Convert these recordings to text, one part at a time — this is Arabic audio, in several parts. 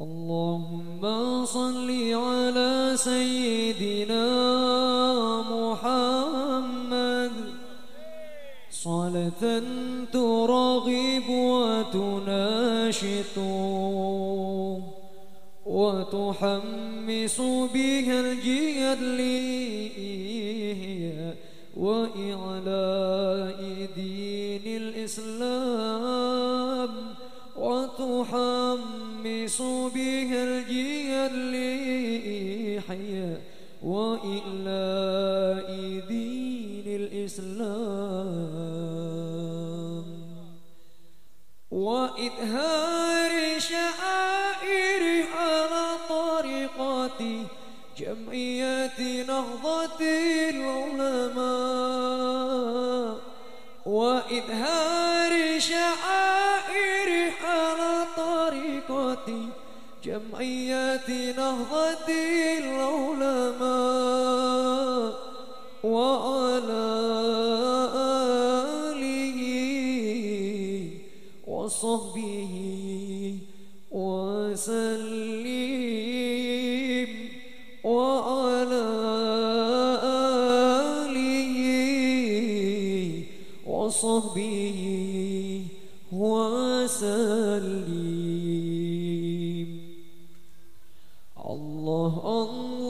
اللهم صل على سيدنا محمد. صلاة ترغب وتناشط وتحمس بها الجهد وإعلاء دين الإسلام. وإظهار شعائر على طريقة جمعية نهضة العلماء. وإظهار شعائر على طريقة جمعية نهضة العلماء. وصحبه وسلم وعلى آله وصحبه وسلم. الله الله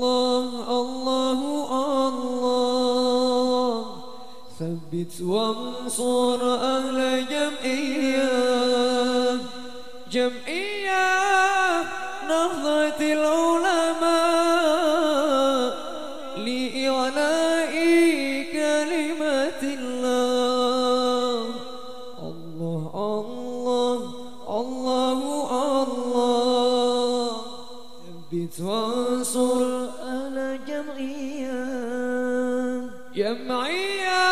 ثبت وانصر أهل جمعية. جمعية نهضة العلماء لإعلاء كلمة الله. الله الله الله الله. ثبت وانصر أهل جمعية. جمعية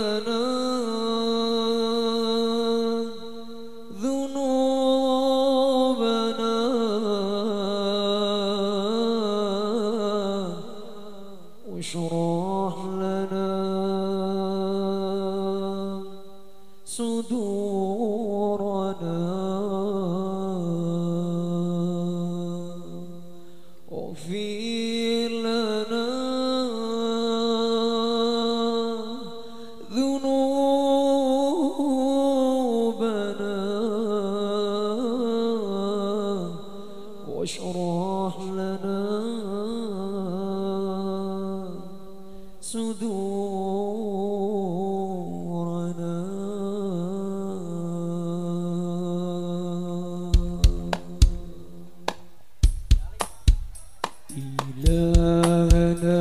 صدورنا إلهنا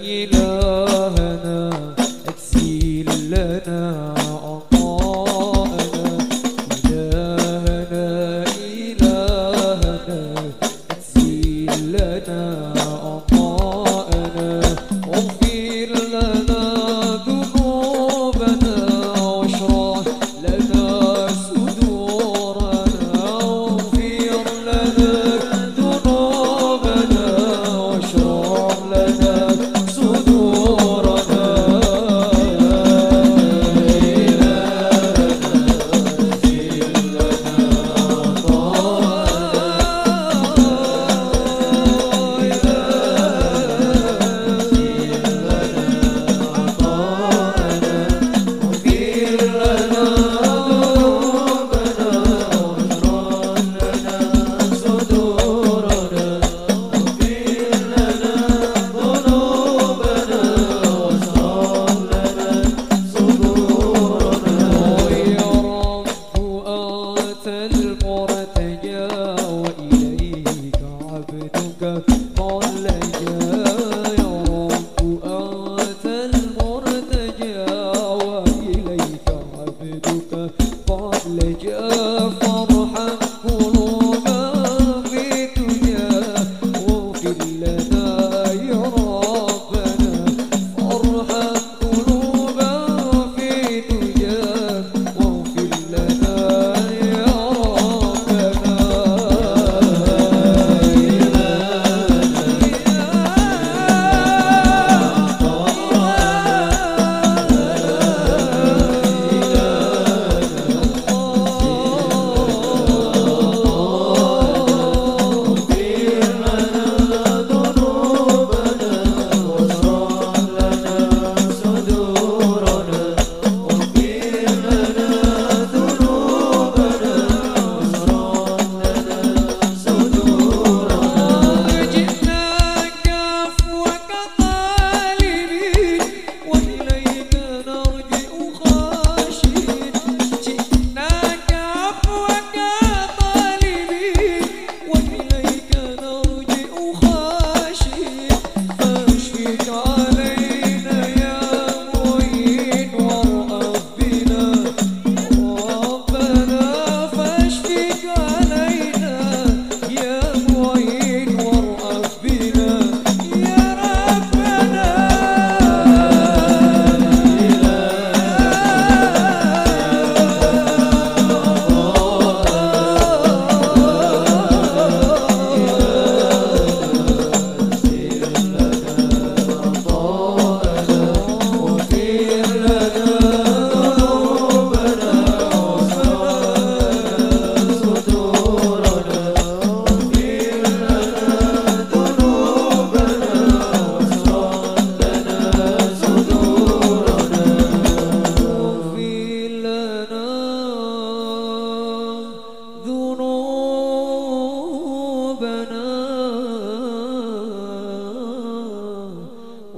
إلهنا أكسل لنا عطاءنا. إلهنا إلهنا أكسل لنا عطاءنا.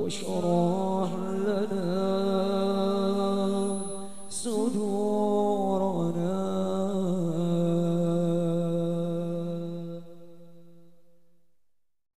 واشرح